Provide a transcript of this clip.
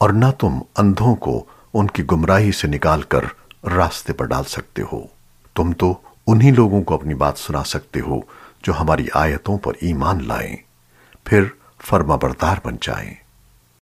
اور نہ تم اندھوں کو ان کی گمراہی سے نکال کر راستے پر ڈال سکتے ہو۔ تم تو انہی لوگوں کو اپنی بات سنا سکتے ہو جو ہماری آیتوں پر ایمان لائیں، پھر فرما بردار بن جائیں۔